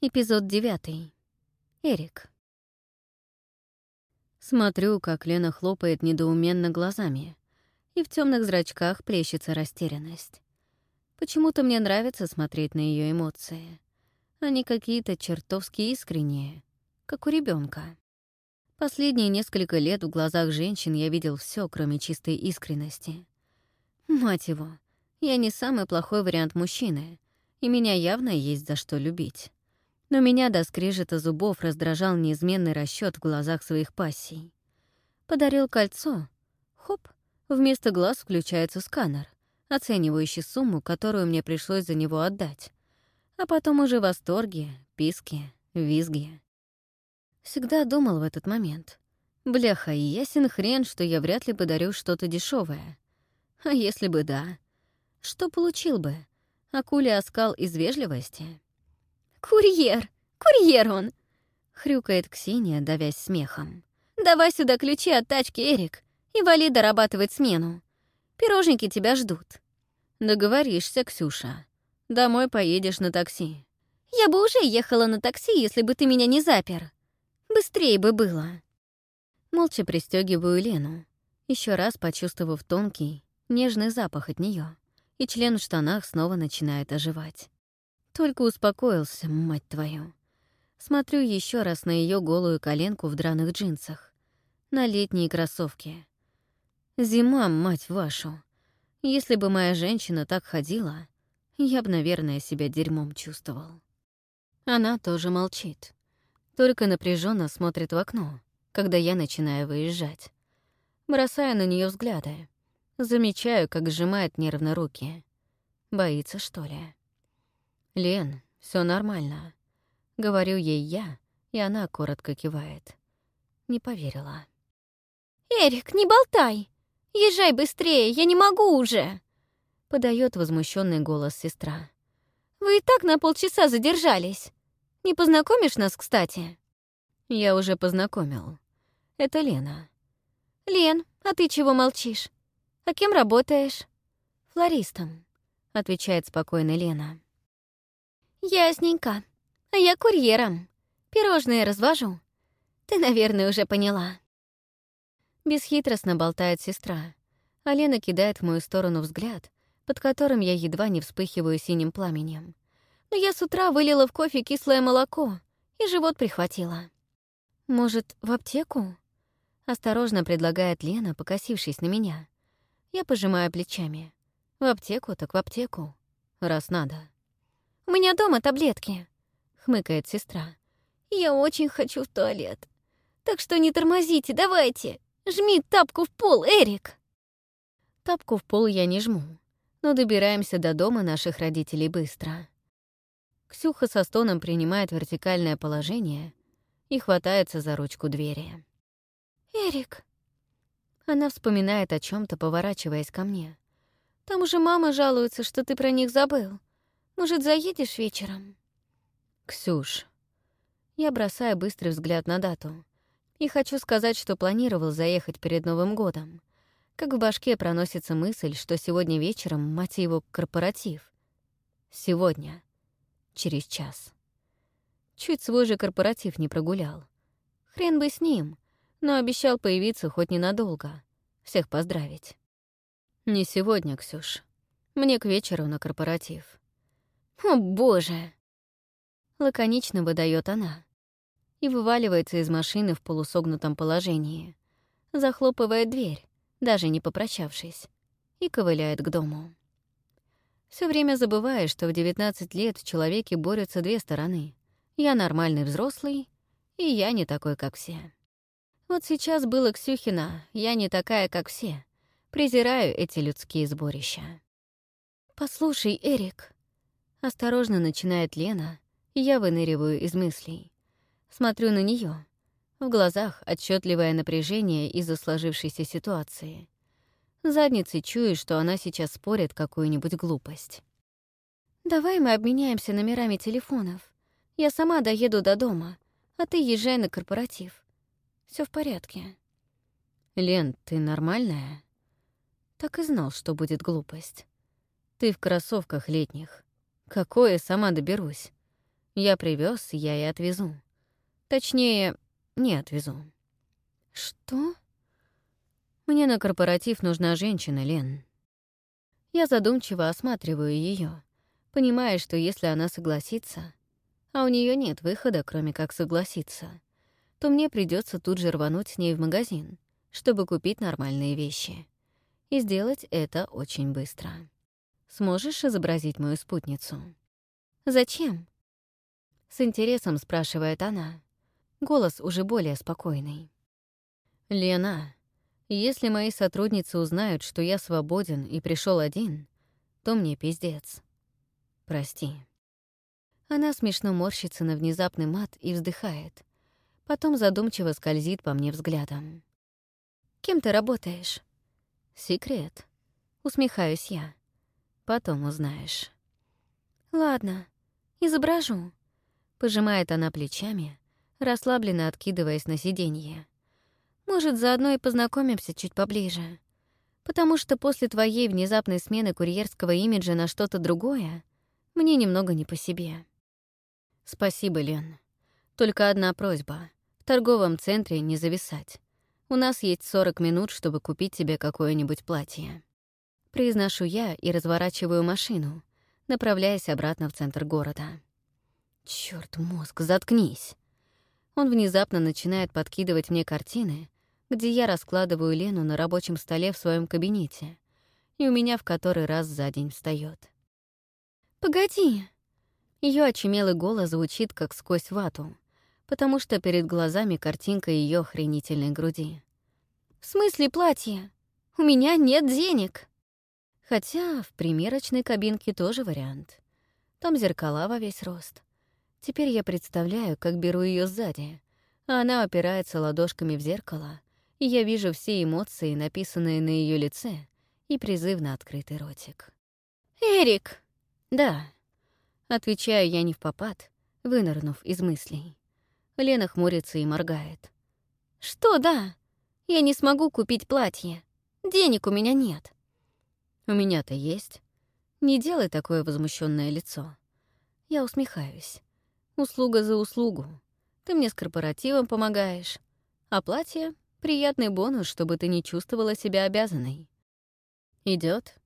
Эпизод девятый. Эрик. Смотрю, как Лена хлопает недоуменно глазами, и в темных зрачках плещется растерянность. Почему-то мне нравится смотреть на ее эмоции. Они какие-то чертовски искренние, как у ребенка. Последние несколько лет в глазах женщин я видел все, кроме чистой искренности. Мать его, я не самый плохой вариант мужчины, и меня явно есть за что любить. Но меня до скрежета зубов раздражал неизменный расчет в глазах своих пассий. Подарил кольцо. Хоп, вместо глаз включается сканер, оценивающий сумму, которую мне пришлось за него отдать. А потом уже восторги, писки, визги. Всегда думал в этот момент. Бляха, ясен хрен, что я вряд ли подарю что-то дешевое. А если бы да? Что получил бы? Акуля оскал из вежливости? «Курьер! Курьер он!» — хрюкает Ксения, давясь смехом. «Давай сюда ключи от тачки, Эрик, и вали дорабатывать смену. Пирожники тебя ждут». «Договоришься, Ксюша. Домой поедешь на такси». «Я бы уже ехала на такси, если бы ты меня не запер. Быстрее бы было». Молча пристегиваю Лену, еще раз почувствовав тонкий, нежный запах от нее, и член в штанах снова начинает оживать. Только успокоился, мать твою. Смотрю еще раз на ее голую коленку в драных джинсах. На летние кроссовки. Зима, мать вашу. Если бы моя женщина так ходила, я бы, наверное, себя дерьмом чувствовал. Она тоже молчит. Только напряженно смотрит в окно, когда я начинаю выезжать. Бросаю на нее взгляды. Замечаю, как сжимает нервно руки. Боится, что ли? «Лен, все нормально», — говорю ей я, и она коротко кивает. Не поверила. «Эрик, не болтай! Езжай быстрее, я не могу уже!» — подает возмущенный голос сестра. «Вы и так на полчаса задержались. Не познакомишь нас, кстати?» «Я уже познакомил. Это Лена». «Лен, а ты чего молчишь? А кем работаешь?» «Флористом», — отвечает спокойно Лена. «Ясненько. А я курьером. Пирожные развожу. Ты, наверное, уже поняла». Бесхитростно болтает сестра, а кидает в мою сторону взгляд, под которым я едва не вспыхиваю синим пламенем. Но я с утра вылила в кофе кислое молоко и живот прихватила. «Может, в аптеку?» — осторожно предлагает Лена, покосившись на меня. Я пожимаю плечами. «В аптеку так в аптеку, раз надо». Меня дома таблетки», — хмыкает сестра. «Я очень хочу в туалет. Так что не тормозите, давайте. Жми тапку в пол, Эрик!» Тапку в пол я не жму, но добираемся до дома наших родителей быстро. Ксюха со стоном принимает вертикальное положение и хватается за ручку двери. «Эрик!» Она вспоминает о чем то поворачиваясь ко мне. «Там уже мама жалуется, что ты про них забыл. Может, заедешь вечером?» «Ксюш». Я бросаю быстрый взгляд на дату. И хочу сказать, что планировал заехать перед Новым годом. Как в башке проносится мысль, что сегодня вечером, мать его, корпоратив. Сегодня. Через час. Чуть свой же корпоратив не прогулял. Хрен бы с ним, но обещал появиться хоть ненадолго. Всех поздравить. Не сегодня, Ксюш. Мне к вечеру на корпоратив. «О, боже!» Лаконично выдает она и вываливается из машины в полусогнутом положении, захлопывает дверь, даже не попрощавшись, и ковыляет к дому. Все время забываешь, что в 19 лет в человеке борются две стороны. Я нормальный взрослый, и я не такой, как все. Вот сейчас было Ксюхина, я не такая, как все. Презираю эти людские сборища. «Послушай, Эрик», Осторожно начинает Лена, и я выныриваю из мыслей. Смотрю на нее. В глазах отчетливое напряжение из-за сложившейся ситуации. Задницей чую, что она сейчас спорит какую-нибудь глупость. «Давай мы обменяемся номерами телефонов. Я сама доеду до дома, а ты езжай на корпоратив. Все в порядке». «Лен, ты нормальная?» Так и знал, что будет глупость. Ты в кроссовках летних. Какое, сама доберусь. Я привез, я и отвезу. Точнее, не отвезу. Что? Мне на корпоратив нужна женщина, Лен. Я задумчиво осматриваю ее, понимая, что если она согласится, а у нее нет выхода, кроме как согласиться, то мне придется тут же рвануть с ней в магазин, чтобы купить нормальные вещи. И сделать это очень быстро. Сможешь изобразить мою спутницу? Зачем? С интересом спрашивает она. Голос уже более спокойный. Лена, если мои сотрудницы узнают, что я свободен и пришел один, то мне пиздец. Прости. Она смешно морщится на внезапный мат и вздыхает. Потом задумчиво скользит по мне взглядом. «Кем ты работаешь?» «Секрет». Усмехаюсь я. Потом узнаешь. «Ладно, изображу», — пожимает она плечами, расслабленно откидываясь на сиденье. «Может, заодно и познакомимся чуть поближе. Потому что после твоей внезапной смены курьерского имиджа на что-то другое мне немного не по себе». «Спасибо, Лен. Только одна просьба. В торговом центре не зависать. У нас есть 40 минут, чтобы купить тебе какое-нибудь платье». Произношу я и разворачиваю машину, направляясь обратно в центр города. Черт, мозг, заткнись. Он внезапно начинает подкидывать мне картины, где я раскладываю Лену на рабочем столе в своем кабинете, и у меня в который раз за день встает. «Погоди!» Ее очумелый голос звучит как сквозь вату, потому что перед глазами картинка ее охренительной груди. «В смысле платье? У меня нет денег!» Хотя в примерочной кабинке тоже вариант. Там зеркала во весь рост. Теперь я представляю, как беру ее сзади, она опирается ладошками в зеркало, и я вижу все эмоции, написанные на ее лице, и призывно открытый ротик. «Эрик!» «Да», Отвечаю я не в попад, вынырнув из мыслей. Лена хмурится и моргает. «Что да? Я не смогу купить платье. Денег у меня нет». «У меня-то есть. Не делай такое возмущенное лицо». Я усмехаюсь. «Услуга за услугу. Ты мне с корпоративом помогаешь. А платье — приятный бонус, чтобы ты не чувствовала себя обязанной. Идет.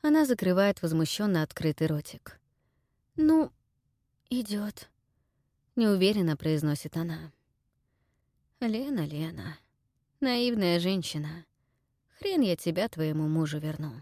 Она закрывает возмущенно открытый ротик. «Ну, идет, неуверенно произносит она. «Лена, Лена, наивная женщина, хрен я тебя твоему мужу верну».